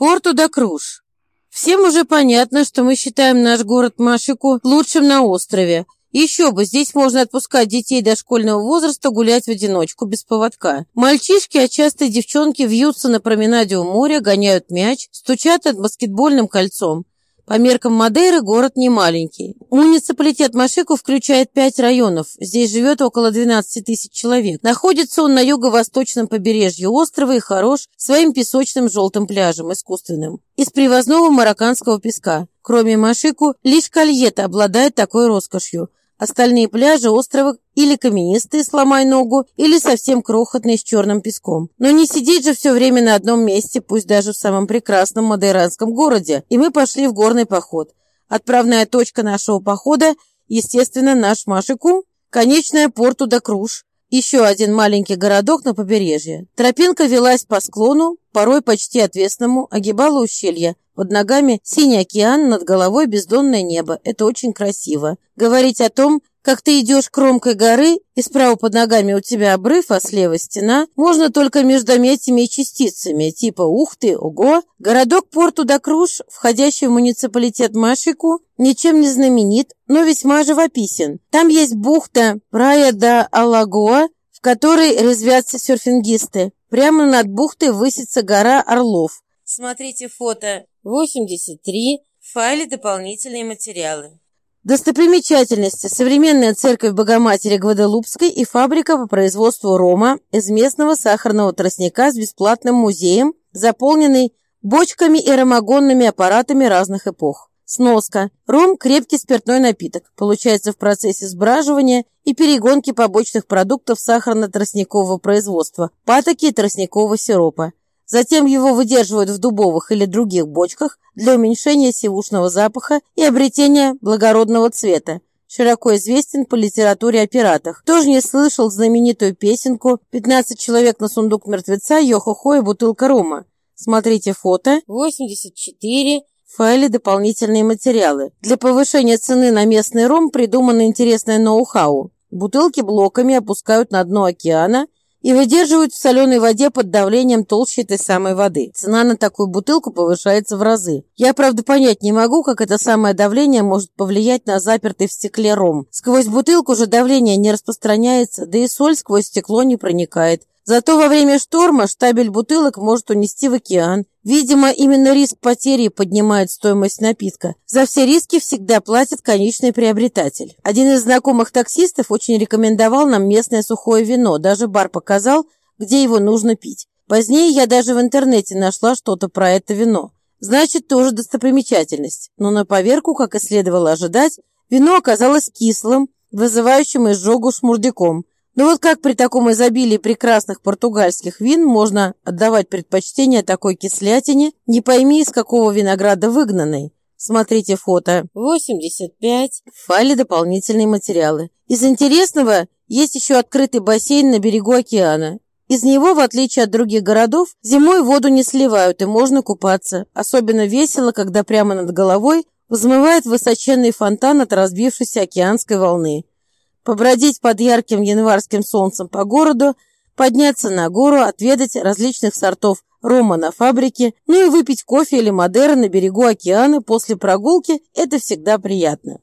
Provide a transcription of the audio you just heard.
Порту-да-Круж. Всем уже понятно, что мы считаем наш город Машику лучшим на острове. Еще бы, здесь можно отпускать детей дошкольного возраста гулять в одиночку, без поводка. Мальчишки, а часто девчонки вьются на променаде у моря, гоняют мяч, стучат над баскетбольным кольцом. По меркам Мадейры город не маленький. Муниципалитет Машику включает пять районов. Здесь живет около 12 тысяч человек. Находится он на юго-восточном побережье острова и хорош своим песочным желтым пляжем, искусственным, из привозного марокканского песка. Кроме Машику, лишь Кальета обладает такой роскошью. Остальные пляжи острова или каменистые, сломай ногу, или совсем крохотные с черным песком. Но не сидеть же все время на одном месте, пусть даже в самом прекрасном мадейранском городе. И мы пошли в горный поход. Отправная точка нашего похода, естественно, наш Машику, конечная порту да Круж. Еще один маленький городок на побережье. Тропинка велась по склону, порой почти отвесному, огибала ущелье, под ногами синий океан, над головой бездонное небо. Это очень красиво. Говорить о том, как ты идешь кромкой горы, и справа под ногами у тебя обрыв, а слева стена, можно только между этими частицами, типа «Ух ты! Ого!». Городок Порту-да-Круж, входящий в муниципалитет Машику, ничем не знаменит, но весьма живописен. Там есть бухта Прая-да-Алагоа, в которой резвятся серфингисты. Прямо над бухтой высится гора Орлов. Смотрите фото 83. В файле дополнительные материалы. Достопримечательности. Современная церковь Богоматери Гваделупской и фабрика по производству рома из местного сахарного тростника с бесплатным музеем, заполненный бочками и ромогонными аппаратами разных эпох. Сноска. Ром – крепкий спиртной напиток. Получается в процессе сбраживания и перегонки побочных продуктов сахарно-тростникового производства, патоки и тростникового сиропа. Затем его выдерживают в дубовых или других бочках для уменьшения сивушного запаха и обретения благородного цвета. Широко известен по литературе о пиратах. Тоже не слышал знаменитую песенку «15 человек на сундук мертвеца, йо-хо-хо и бутылка рома». Смотрите фото 84 в файле дополнительные материалы. Для повышения цены на местный ром придумано интересное ноу-хау. Бутылки блоками опускают на дно океана – и выдерживают в соленой воде под давлением толще этой самой воды. Цена на такую бутылку повышается в разы. Я, правда, понять не могу, как это самое давление может повлиять на запертый в стекле ром. Сквозь бутылку же давление не распространяется, да и соль сквозь стекло не проникает. Зато во время шторма штабель бутылок может унести в океан. Видимо, именно риск потери поднимает стоимость напитка. За все риски всегда платит конечный приобретатель. Один из знакомых таксистов очень рекомендовал нам местное сухое вино. Даже бар показал, где его нужно пить. Позднее я даже в интернете нашла что-то про это вино. Значит, тоже достопримечательность. Но на поверку, как и следовало ожидать, вино оказалось кислым, вызывающим изжогу шмурдяком. Но ну вот как при таком изобилии прекрасных португальских вин можно отдавать предпочтение такой кислятине, не пойми, из какого винограда выгнанной? Смотрите фото 85. В файле дополнительные материалы. Из интересного есть еще открытый бассейн на берегу океана. Из него, в отличие от других городов, зимой воду не сливают и можно купаться. Особенно весело, когда прямо над головой взмывает высоченный фонтан от разбившейся океанской волны побродить под ярким январским солнцем по городу, подняться на гору, отведать различных сортов рома на фабрике, ну и выпить кофе или мадера на берегу океана после прогулки – это всегда приятно.